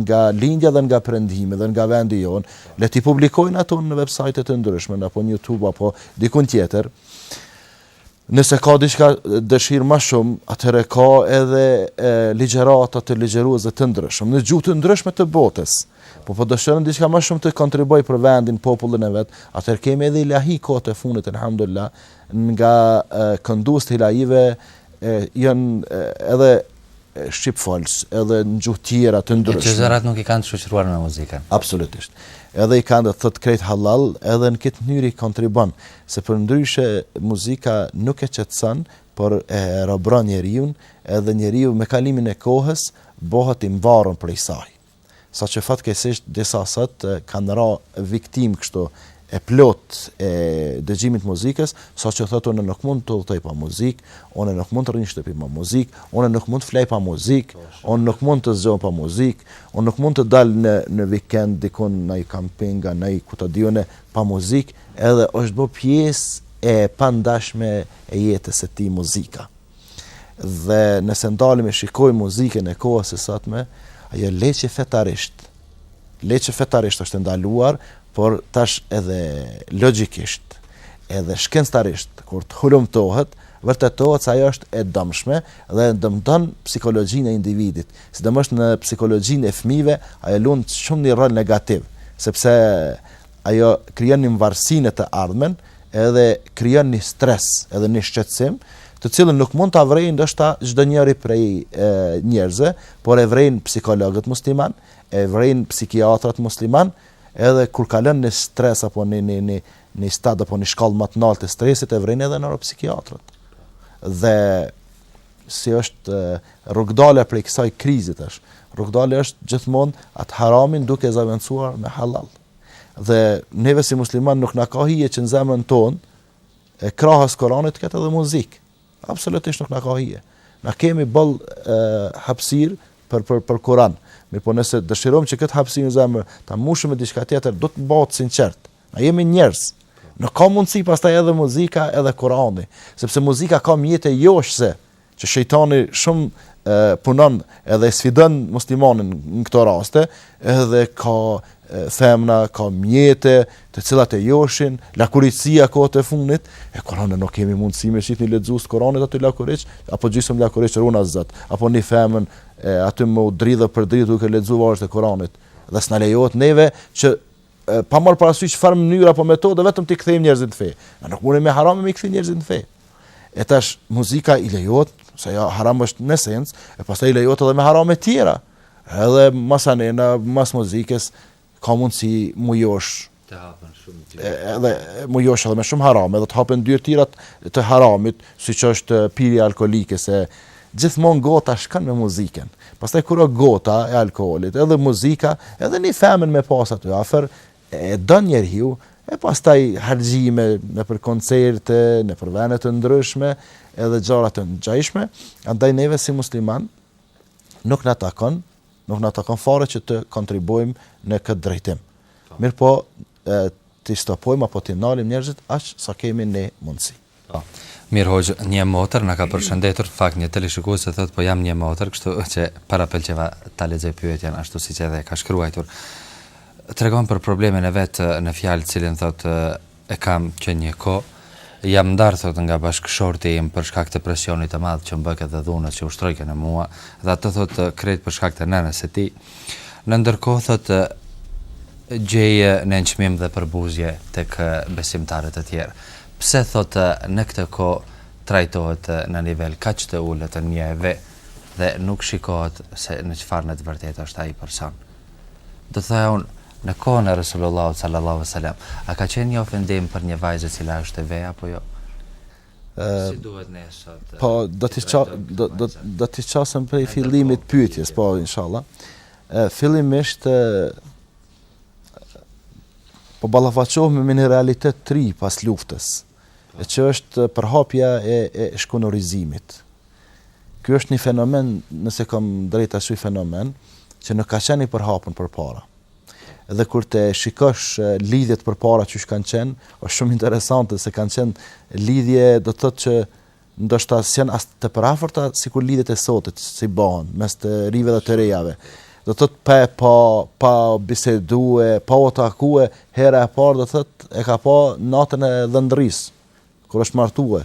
nga lindja dhe nga perëndimi dhe nga vendi jonë le t'i publikojnë ato në websajte të ndryshme apo në YouTube apo dikun tjetër Nëse ka diçka dëshirë më shumë, atëherë ka edhe ligjërata të ligjëruesve të ndryshëm, në gjuhë të ndryshme të botës. Po po dëshiron diçka më shumë të kontribuojë për vendin, popullin e vet, atëherë kemi edhe ilahi kohët e fundit elhamdulillah, nga këndues të ilahive janë edhe shqipfolës, edhe në gjuhë tjera të ndryshme. Që zërat nuk i kanë të shoqëruar me muzikën. Absolutisht. Edhe i kanë të thotë krejt hallall, edhe në këtë mënyrë i kontribon. Se përndryshe muzika nuk e qetëson, por e robëron njeriun, edhe njeriu me kalimin e kohës bëhet i mvarur prej saj. Saqë fatkeqësisht disa sot kanë ra viktimë kështu e plotë e dëgjimit të muzikës, saqë thotë unë nuk mund të udhëtoj pa muzikë, unë nuk mund të rri në shtëpi pa muzikë, unë nuk mund të flej pa muzikë, unë nuk mund të zgjohem pa muzikë, unë nuk mund të dal në në vikend diku në naj kamping a naj ku ta di unë Pa muzikë edhe është bo pjesë e pandashme e jetës së tij muzika. Dhe nëse ndalemi e shikojmë muzikën e kohës së sotme, ajo le që fetarisht. Le që fetarisht është e ndaluar, por tash edhe logjikisht, edhe shkencëtarisht kur të hulumtohet, vërtetohet se ajo është e dëmshme dhe dëmton psikologjinë e individit. Sidomos në psikologjinë e fëmijëve, ajo lun shumë një rol negativ, sepse ajo krijon një mvarësi në të ardhmen, edhe krijon një stres, edhe një shqetësim, të cilën nuk mund ta vrejë ndoshta çdo njeri prej njerëzve, por e vrejnë psikologët muslimanë, e vrejnë psikiatrat muslimanë, edhe kur kalon në stres apo në në në në stad apo në shkallë më të lartë të stresit e vren edhe neuropsikiatrët. Dhe si është rrugëdalja prej kësaj krize tash. Rrugëdalja është gjithmonë atë haramin duke zavendësuar me hallall. Dhe neve si muslimanë nuk na ka hije që në zemrën tonë e krahas Kuranit të ketë edhe muzikë. Absolutisht nuk na ka hije. Na kemi boll hapësirë për për për Kur'an. Mirpo nëse dëshirojmë që këtë hapësirë në zemër ta mbushim me diçka tjetër, do të bëhet sinqertë. Na jemi njerëz. Nuk ka mundësi pastaj edhe muzika edhe Kurani, sepse muzika ka mjete joshëse, që shejtani shumë e, punon edhe e sfidon muslimanin në këto raste, edhe ka e, të themi na, ka mjete të cilat e joshin, lakuriqësia kohët e funit, e Kurani nuk kemi mundësi me qitë një lexus Kurani aty lakuriq, apo gjysëm lakuriq runa Zot, apo një femën e, aty me dridhë për dridhë duke lexu vargjet e Kuranit, dhe s'na lejohet neve që pa marrë parasysh çfarë mënyrë apo metode, vetëm ti kthejmë njerëzit në fe. A nuk mundemi me harame me kthy njerëzit në fe? E tash muzika i lejohet, se ajo haram është në esencë, e pastaj i lejohet edhe me harame të tjera. Edhe masanej mas muzikës ka mundësi mu josh të hapen shumë dyer. Edhe mu josh edhe me shumë harame, edhe të hapen dyer tjera të haramit, siç është pirja e alkoolit se Gjithmonë gota shkon me muzikën. Pastaj kur o gota e alkoolit edhe muzika edhe ni femër me pas aty afër e don njeriu e pastaj harxhime nëpër koncerte nëpër vene të ndryshme edhe gjëra të ngjajshme andaj neve si musliman nuk na takon nuk na takon fare që të kontribojmë në këtë drejtim mirëpo ti stopojmë apo ti ndalim njerëzit aq sa kemi ne mundësi Po. Mirë hoxhë, një motër na ka përshëndetur, fakt një teleshikuese thotë po jam një motër, kështu që parapëlqeva ta lexoj pyetjen ashtu siç edhe e ka shkruajtur. Tregon për problemin e vet në fjalë të cilin thotë e kam që një kohë, jam ndarë thotë nga bashkëshorti im për shkak të presionit të madh që më bëke dhe dhunës që ushtrojke në mua, dhe atë thotë krejt për shkak të nënës së tij. Në ndërkohë thotë gjej nënçmim dhe përbuzje tek besimtarët e tjerë. Pse thotë në këtë kohë trajtohet në nivel kaq të ulët një e ve dhe nuk shikohet se në çfarë në të vërtetë është ai person. Do të thoja unë në kohën e Resulullahut sallallahu alaihi wasallam, a ka qenë një ofendim për një vajzë e cila është e ve apo jo? Si duhet ne sot? Po do të qa do do do t'i qasem prej fillimit pyetjes, po inshallah. Ë fillimisht e, po ballafaqohemi me një realitet të ri pas luftës, e që është përhapja e e shkunorizimit. Ky është një fenomen, nëse kam drejt ta quj fenomen, që nuk ka qenë i përhapur përpara. Dhe kur t'i shikosh lidhjet përpara qysh kanë qenë, është shumë interesante se kanë qenë lidhje do të thotë që ndoshta s'janë as të përafërta sikur lidhjet e sotit, si bahen mes të rive dhe të rejave. Do të thotë pa pa pa bisedue, pa u takue, hera e parë do të thotë e ka pa natën e dhëndrrisë kur është martue,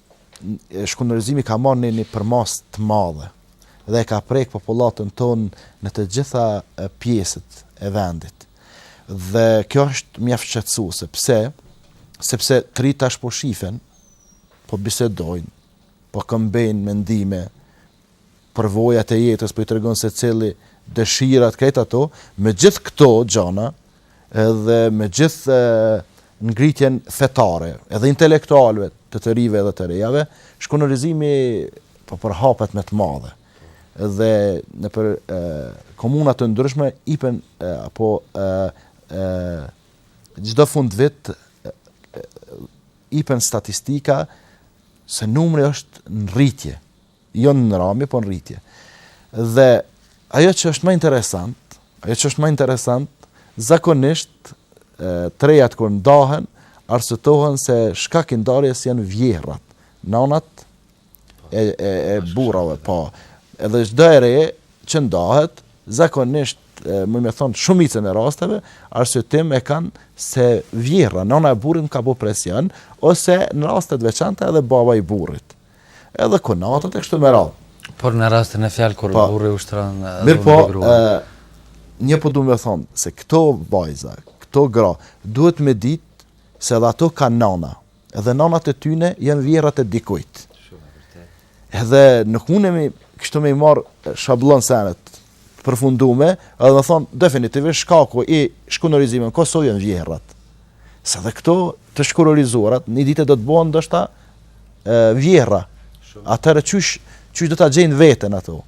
shkunorizimi ka marrë një, një përmasë të madhe dhe e ka prek popullatën tonë në të gjitha pjesët e vendit. Dhe kjo është mjaft shqetësuese. Pse? Sepse të ri tash po shifen, po bisedojnë, po këmbejnë mendime, përvojat e jetës, po i tregon secili dëshirat, krejt ato, me gjithë këto gjëna, edhe me gjithë ngritjen fetare, edhe intelektualëve të të rive edhe të rejave, shkunorizimi po përhapet me të madhe dhe nëpër komuna të ndryshme ipen apo çdo fundvit ipen statistika se numri është në rritje. jo në rami, po në rritje. Dhe ajo që është më interesant, ajo që është më interesant, zakonisht të rejat kur ndahen, arsyetohen se shkak i ndarjes janë vjehrrat, nanat e, e, e burrave, po. Edhe çdo e re që ndahet, zakonisht, domethonë, shumicën e rasteve, arsyetim e kanë se vjehrra, nana e burrit ka bo presion, ose në raste t'veçanta edhe baba i burrit. edhe kunatat e kështu me radhë. Por në rastin në fjalë kur po burri ushtron edhe... Mirëpo, ë një po duam të them se këto vajza, këto gra duhet me ditë se edhe ato kanë nana. Edhe nanat e tyne janë vjehrrat e dikujt. Edhe nuk mundemi kështu me i marr shabllon senet. përfundu, edhe me thonë, definitivisht, shkaku i shkunorizimeve në Kosovë janë vjehrrat. Se dhe këto të shkurorizuarat, një ditë do të bëhen ndoshta vjehrra. Atëherë qysh, qysh do të ndjejnë veten ato.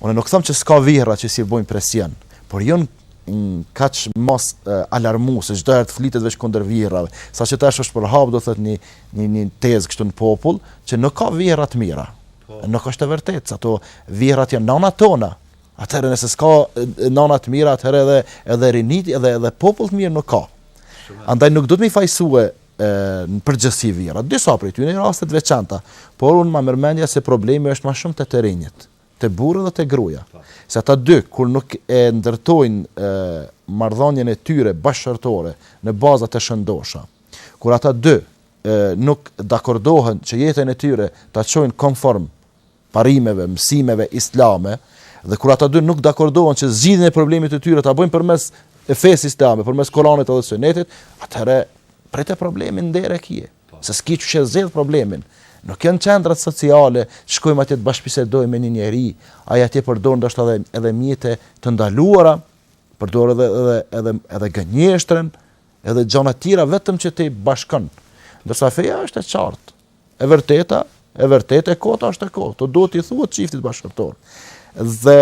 Unë nuk them që s'ka vjehrra që s'i bëjnë presion, por jo në kaq masë uh, alarmi se çdo herë të flitet veç kundër vjehrrave. Saqë tash është përhap do thotë një një një tezë këtu në popull që nuk ka vjehrra të mira. Nuk është e vërtetë, se ato vjehrrat janë nënat tona. Atëherë nëse s'ka nëna të mira, atëherë edhe edhe rini edhe edhe popull të mirë nuk ka. Andaj nuk duhet me i fajsue në përgjithësi vjehrrat. Disa prej tyre janë raste të veçanta, por mu më merr mendja se problemi është më shumë te të rinjit, te burri dhe te gruaja. Po. Se ata dy kur nuk e ndërtojnë marrëdhënien e tyre bashkëshortore në baza të shëndosha, Kur ata dy nuk dakordohen që jetën e tyre ta çojnë konform parimeve, mësimeve islame, dhe kur ata dy nuk dakordohen që zgjidhjen e problemit të tyre ta bëjnë përmes fesë islame, përmes Kuranit dhe Sunetit, atëherë rritet problemi deri n'qiell, po. se s'ki qysh e zgjidh problemin, nuk janë qendrat sociale, shkojmë atje të bashkëbisedojmë me një njeri, ai atje përdojnë ndoshta edhe, edhe mjete të ndaluara, përdojnë edhe, edhe, edhe, edhe gënjeshtren, Edhe gjana tjera vetëm që te bashkon. Ndërsa feja është e qartë. E vërteta, e vërtetë, e kota është e kotë. Të duhet t'i thuhet çiftit bashkëshortor. Dhe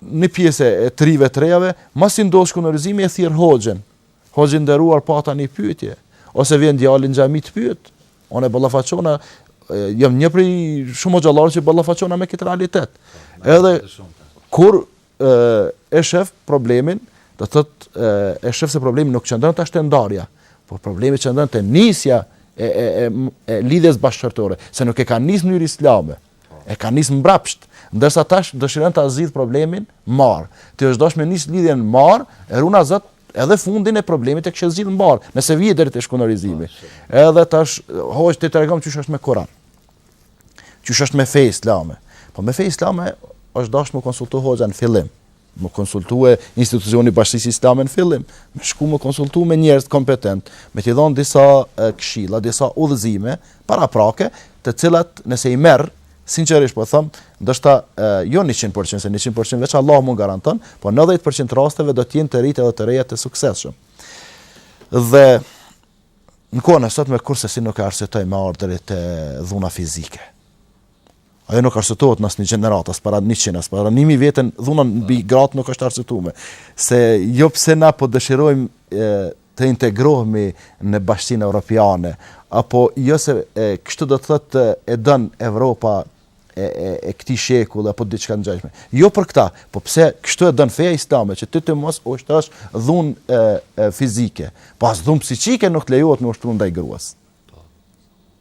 një pjesë e të rive të rejave, masi ndodh shkunorëzimi e thirr hoxhën. Hoxhë i nderuar pata një pyetje. Ose vjen djali në xhami të pyet. Unë ballafaqona, jam një prej shumë hoxhallarë që ballafaqona me këtë realitet. Edhe kur e shef problemin, do të thotë e shef se problemi nuk qëndron tash te ndarja, por problemi qëndron te nisja e e e, e lidhjes bashkëshortore, se nuk e kanë nis në mënyrë islame. E kanë nis mbrapsht, ndërsa tash dëshiron ta zgjidh problemin mbarë. T'i është dasht me nis lidhjen mbarë, e runa Zot edhe fundin e problemit e kishe zgjidh mbarë, nëse vjen deri te shkunorizimi. Edhe tash hoxhë ti tregom qysh është me Kur'an. Qysh është me fe islame? Po me fe islame është dashtë me u konsultu hoxha në fillim, me u konsultu institucioni i bashkësisë islame në fillim, me shku me u konsultu me njerëz kompetent, me t'i dhanë disa këshila, disa udhëzime, paraprake, të cilat nëse i merr, sinqerisht po them, ndoshta jo 100%, se 100% veç Allah mund garanton, po 90% rasteve do t'jenë të rinjtë edhe të reja të suksesshëm. Dhe, Në kohën e sotme kurrsesi nuk e arsyetoj me ardh deri te dhuna fizike. Ajo nuk arsyetohet në asnjë gjeneratë, as para 100, as para 1000 vjetëve, dhuna mbi gratë nuk është arsyetuar. Se jo pse na po dëshirojmë të integrohemi në Bashkimin Evropian, apo jo se e, kështu do të thotë e don Evropa e e e këtij shekull apo diçka të ngjashme. Jo për këtë, po pse kështu e don feja islame që ti të mos ushtrosh dhunë e, e fizike, po as dhunë psiqike nuk të lejohet me ushtruar ndaj gruas. Po.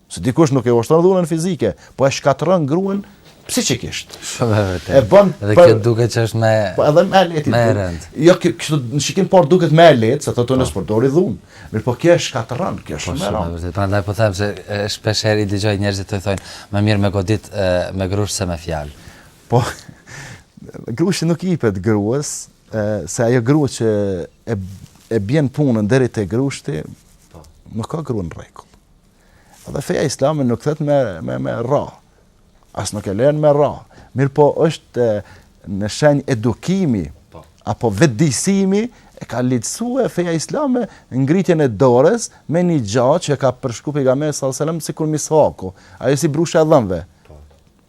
Se dikush nuk e ushtron dhunën fizike, po e shkatërron gruan psiqikisht. Shumë e vërtetë. E bën dhe për... kjo duket që është më po edhe më lehtë. Më rëndë. Jo kështu në shikim parë duket më lehtë se thotë unë ah. s'përdori dhunë. Mirëpo kjo e shkatërron, kjo është shumë më e rëndë. Po, prandaj po them se shpesh herë i dëgjoj njerëzit që thonë, më mirë me godit me grusht se me fjalë. Po, grushti nuk i jepet gruas, se ajo grua që e e bjen punën deri te grushti, po. nuk ka grua në rregull. Edhe feja islame nuk thotë me me me rrah. As nuk e lejon me rrah. Mirëpo është në shenjë edukimi, po. apo vetëdijësimi, e ka ligjësu feja islame ngritjen e dorës me një gja që e ka përshkru Pejgamberi alejhi selam sikur misvaku, ajo si brusha e dhëmve. Po.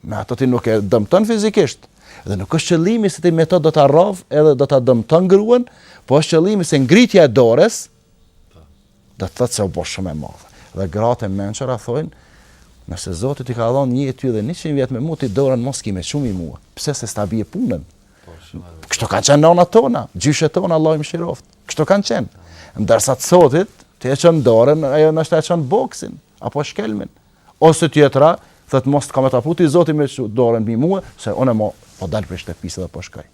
Me ato ti nuk e dëmton fizikisht, dhe nuk është qëllimi se ti me to do ta rrah edhe do ta dëmton gruen, po është qëllimi se ngritja e dorës, Do të thotë se u bë shumë e madhe. Dhe gratë e mençura thonë, nëse Zoti t'ka dhënë jetë ty dhe 100 vjet me mua ti dorën mos ki me çu mi mua. Pse se s'ta bie punën? Po, Kështu kanë qenë nënat tona, gjyshet tona, Allahu i mëshiroftë. Kështu kanë qenë. Ndërsa të sotit, ti e çon dorën, ajo ndoshta e çon boksin, apo shkelmin. Ose tjetra, thotë mos të kam ta prufti Zoti me çu dorën mi mua, se unë e mo, po dal prej shtëpisë dhe po shkoj.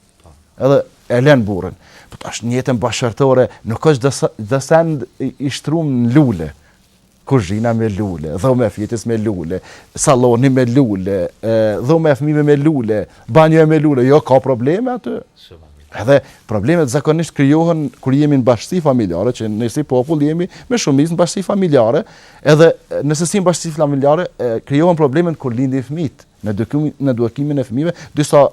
Edhe e len burrin. Po tash në jetën bashkëshortore nuk është gjithë send i shtrum në lule. Kuzhina me lule, dhoma e fjetjes me lule, salloni me lule, dhoma e fëmijëve me lule, banjoja me lule, jo ka probleme aty. Edhe problemet zakonisht krijohen kur jemi në bashkësi familjare, që ne si popull jemi me shumicë në bashkësi familjare, edhe nëse s'je në bashkësi familjare krijohen problemet kur lindin fëmijët. Në edukimin, në edukimin e fëmijëve, disa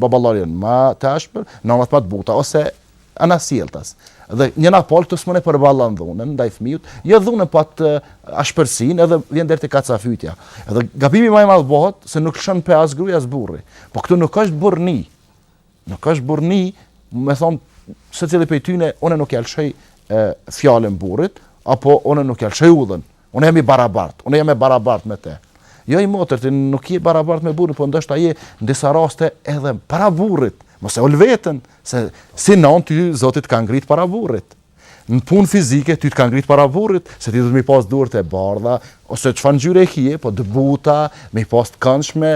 baballarë janë më të ashpër, nënat më të buta ose anasjelltas. Dhe njëna palë këtu s'mun e përballon dhunën ndaj fëmijës, jo dhunën pa po të ashpërsinë edhe vjen deri te kacafytja. Edhe gabimi më i madh bëhet se nuk lëshon pe as gruaja as burri. Po këtu nuk është burrni. Nuk është burrni, me thon secili prej tyne, unë nuk ja lëshoj fjalën burrit apo unë nuk ja lëshoj rrugën. Unë jam i barabartë, unë jam e barabartë me te. Jo oj motër, ti nuk je e barabartë me burrin, po ndoshta je në disa raste edhe para burrit. Mos e ul veten, se si nonë ty Zoti të ka ngrit para burrit. Në punë fizike ty të ka ngrit para burrit, se ti dohet me i pas duart e bardha ose çfarë ngjyre i ke, po të buta, me i pas të këndshme,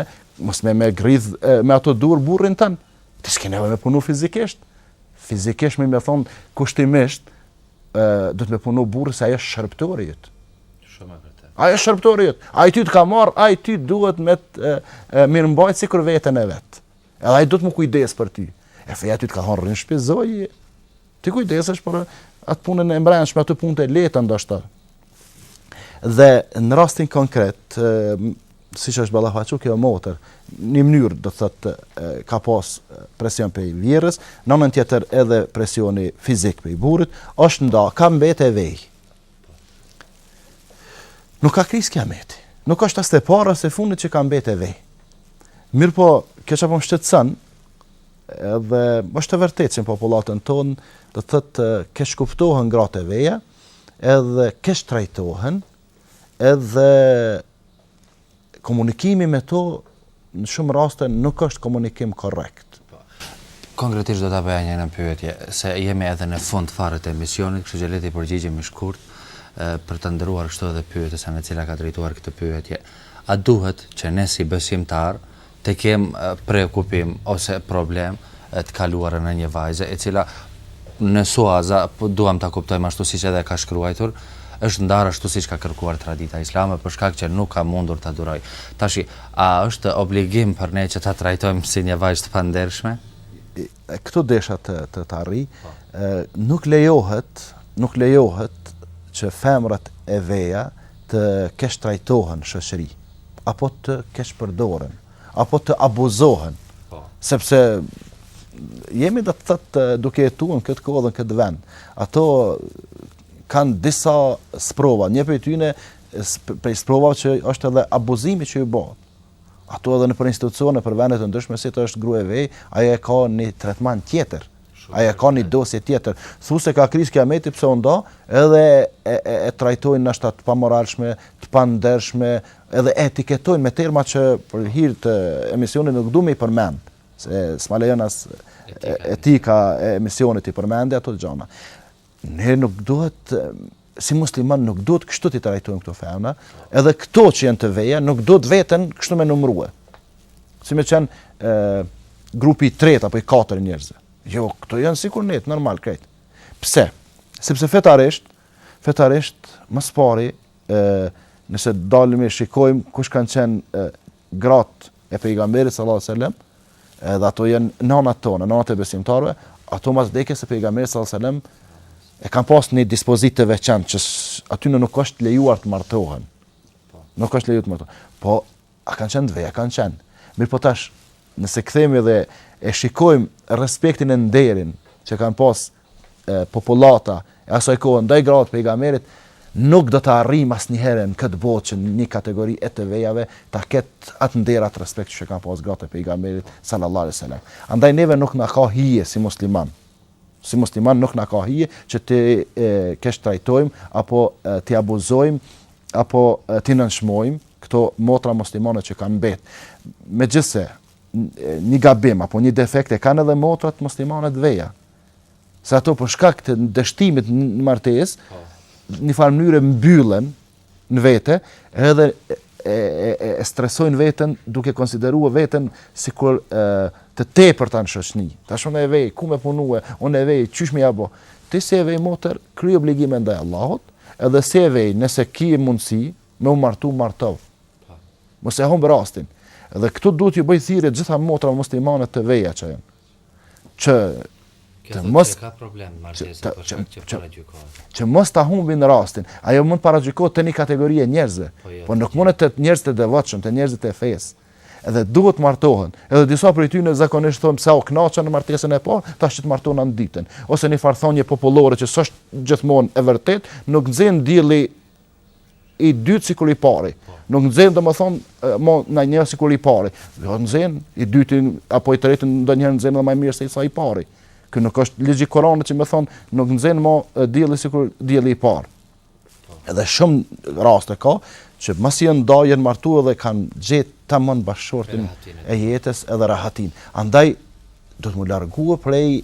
mos me ma grith me ato duar burrin tan. Ti s'ke nevojë me punu fizikisht. Fizikisht me thon kushtimisht, dohet me punu burri se ai është shërbëtori jot. Shumë e vërtetë. Ai është shërbëtori jot. Ai ty të ka marrë, ai ty duhet me të mirëmbajtë sikur veten e vet. Edhe ai dohet m'u kujdes për ty. E feja ty të ka thonë rri n'shpi zojë, ti kujdesesh për atë punën e mbrendshme, ato punë të leta ndoshta. Dhe në rastin konkret, siç është ballafaqu kjo motër, në njëmënyrë do të thotë ka pas presion prej vjehrrës, në anën tjetër edhe presioni fizik prej burrit, është nda, ka mbet e vej. Nuk ka kris kijameti. Nuk është as e para as e fundit që ka mbet e vej. Mirëpo, kjo që po më shqetëson, edhe është e vërtetë që në popullatën tonë, do të thotë keqkuptohen gratë e veja, edhe keqtrajtohen, edhe komunikimi me to në shumë raste nuk është komunikim korrekt. Konkretisht do ta bëja një nënpyetje, se jemi edhe në fund fare të emisionit, kështu që le t'i përgjigjemi shkurt, për ta nderuar kështu edhe pyetësen e cila ka drejtuar këtë pyetje. A duhet që ne si besimtarë të kem preokupim ose problem të kaluarën e një vajze e cila në suaza duam ta kuptojmë ashtu siç edhe e ka shkruajtur është ndarë ashtu siç ka kërkuar tradita islame për shkak që nuk ka mundur ta durojë tashi a është obligim për ne që ta trajtojmë si një vajzë të pandershme Këto desha të të të arrij, po. nuk lejohet, nuk lejohet që femrat e veja të keqtrajtohen në shoqëri, apo të keqpërdoren, apo të abuzohen, po. sepse jemi dhe të them duke jetuar në këtë kohë dhe në këtë vend. Ato kanë disa sprova, një prej tyne prej sprovave është edhe abuzimi që ju bëhet. Ato edhe nëpër institucione, për vende të ndryshme, si të është grue e vej, ajo e ka një trajtim tjetër. Ajo e ka një dosje tjetër. Thu se ka kris kiameti pse u nda, edhe e, e, e trajtojnë si të pamoralshme, të pandershme, edhe e etiketojnë me terma që për hir të emisionit nuk du me i përmend, se s'ma lejon as etika e emisionit t'i përmendi ato gjana. Ne nuk duhet, si musliman, nuk duhet kështu t'i trajtojmë këto femna, edhe këto që janë të veja, nuk duhet veten kështu me numrue. Si me qenë grupi i tret apo i katërt i njerëzve. Jo, këto janë sikur ne, normal krejt. Pse? Sepse fetarisht, fetarisht më së pari, ë nëse dalim e shikojmë kush kanë qenë gratë e pejgamberit sallallahu alaihi wasallam, edhe ato janë nënat tona, nënat e besimtarëve, ato mas vdekjes së pejgamberit sallallahu alaihi wasallam e kanë pas një dispozitë të veçantë që atyne nuk është lejuar të martohen. Nuk është lejuar të martohen. Po a kanë qenë të veja, kanë qenë. Mirëpo tash, nëse kthehemi dhe e shikojmë respektin e nderin që kanë pas popullata e asaj kohe ndaj grave të Pejgamberit, nuk do ta arrijmë asnjëherë në këtë botë që një kategori e të vejave ta ketë atë nder, atë respekt që e kanë pasë gratë e Pejgamberit sallallahu alejhi ve sellem. Andaj neve nuk na ka hije si muslimanë, si muslimanë nuk na ka hije që t'i keqtrajtojmë apo t'i abuzojmë apo t'i nënçmojmë këto motra muslimane që kanë mbetë. Megjithëse një gabim apo një defekt e kanë edhe motrat muslimane të veja. Se ato për shkak të dështimit në martesë, po. në njëfarë mënyre mbyllen në vete, edhe e, e, e stresojnë veten duke konsideruar veten sikur të tepërta në shoqni. Tash unë e vej ku me punue, unë e vej qysh me apo. Ti si e vej motër kryj obligimet ndaj Allahut, edhe si e vej nëse ki mundsi, me u martu martohu. Mos e humb rastin. Dhe këtu duhet t'ju bëj thirrje gjitha motrave muslimane të veja që janë. Që të mos kanë problem martesa për shkak që paragjykohet. Që mos ta humbin rastin. Ajo mund paragjykohet te një kategori e njerëzve, po, jo, po nuk mund te njerëzit e devotshëm, te njerëzit e fesë. Edhe duhet të martohen. Edhe disa prej tyre zakonisht thonë pse u kënaqëm në martesën e parë, tash që të martohem në të dytën. Ose një farë thënie popullore që s'është gjithmonë e vërtetë, nuk nxen dielli i dytë sikur i pari. Po. Nuk nxen domethën me thënë sikur i pari. Jo nxen i dyti apo i tretë ndonjëherë nxen edhe më mirë se sa i pari. Ky nuk është ligj i Kur'anit që me thonë nuk nxen më dielli sikur dielli i parë. Po. Edhe shumë raste ka që masi janë nda janë martuar dhe kanë gjetë tamam bashkëshortin e jetës edhe rahatin. Andaj do t'mu largue prej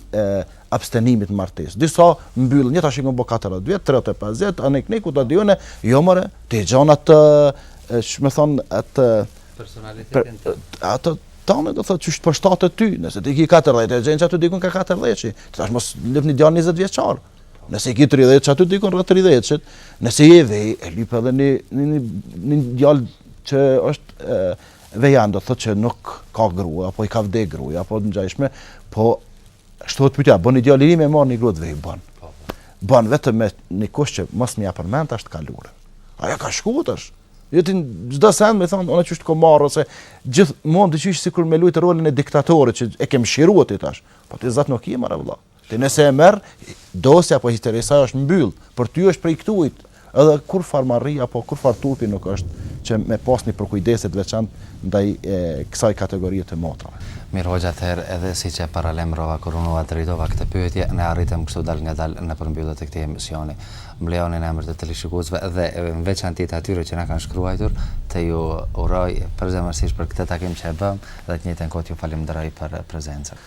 abstenimit në martesë. Disa mbyllen, unë tash i kam bo 40 vjet, 30 e 50, ani e tani ku ta gjej unë, jo more, ti e gjen atë, që me thonë, atë... Personalitetin të... Atë tanin do thotë që është përshtatë për ty, nëse ti i ki 40, e gjen që aty dikun ka 40, ti tash mos lyp një djalë 20 vjeçar. Nëse ki 30 që aty dikun rreth 30, nëse je vej, e lyp edhe një, një, një, një djalë që është I vejan, do të thotë që nuk ka grua, apo i ka vdek gruja, apo të ngjajshme, po shtohet pyetja, bën një djalë i ri me marrë një grua të vej, bën. Bën vetëm me një kusht që mos me ia përmend tash të kaluarën. Ajo ka shkuar tash. Jo ti çdo send me thonë, unë qe ashtu t'kom marrë ose gjithmonë dëgjon sikur me lujt rolin e diktatorit që të kam çliruar ty tash. Po ti hiç mos e merr vëlla. Ti nëse e merr, dosja apo historia e saj është mbyllë, për ty është prej këtuhit. Edhe kurrfarë marre apo kurrfarë turpi nuk është që me pas një përkujdesje të veçantë ndaj kësaj kategorie të motrave. Mirë hoxhë atëherë edhe siç e paralajmërova kur unë ua drejtova këtë pyetje, ne arritëm kështu dalëngadalë në përmbyllje të këtij emisioni. Më lejoni në emër të teleshikuesve dhe në veçanti të atyre që na kanë shkruajtur, t'ju uroj përzemërsisht për këtë takim që e bëmë dhe në të njëjtën kohë t'ju falënderoj për prezencën.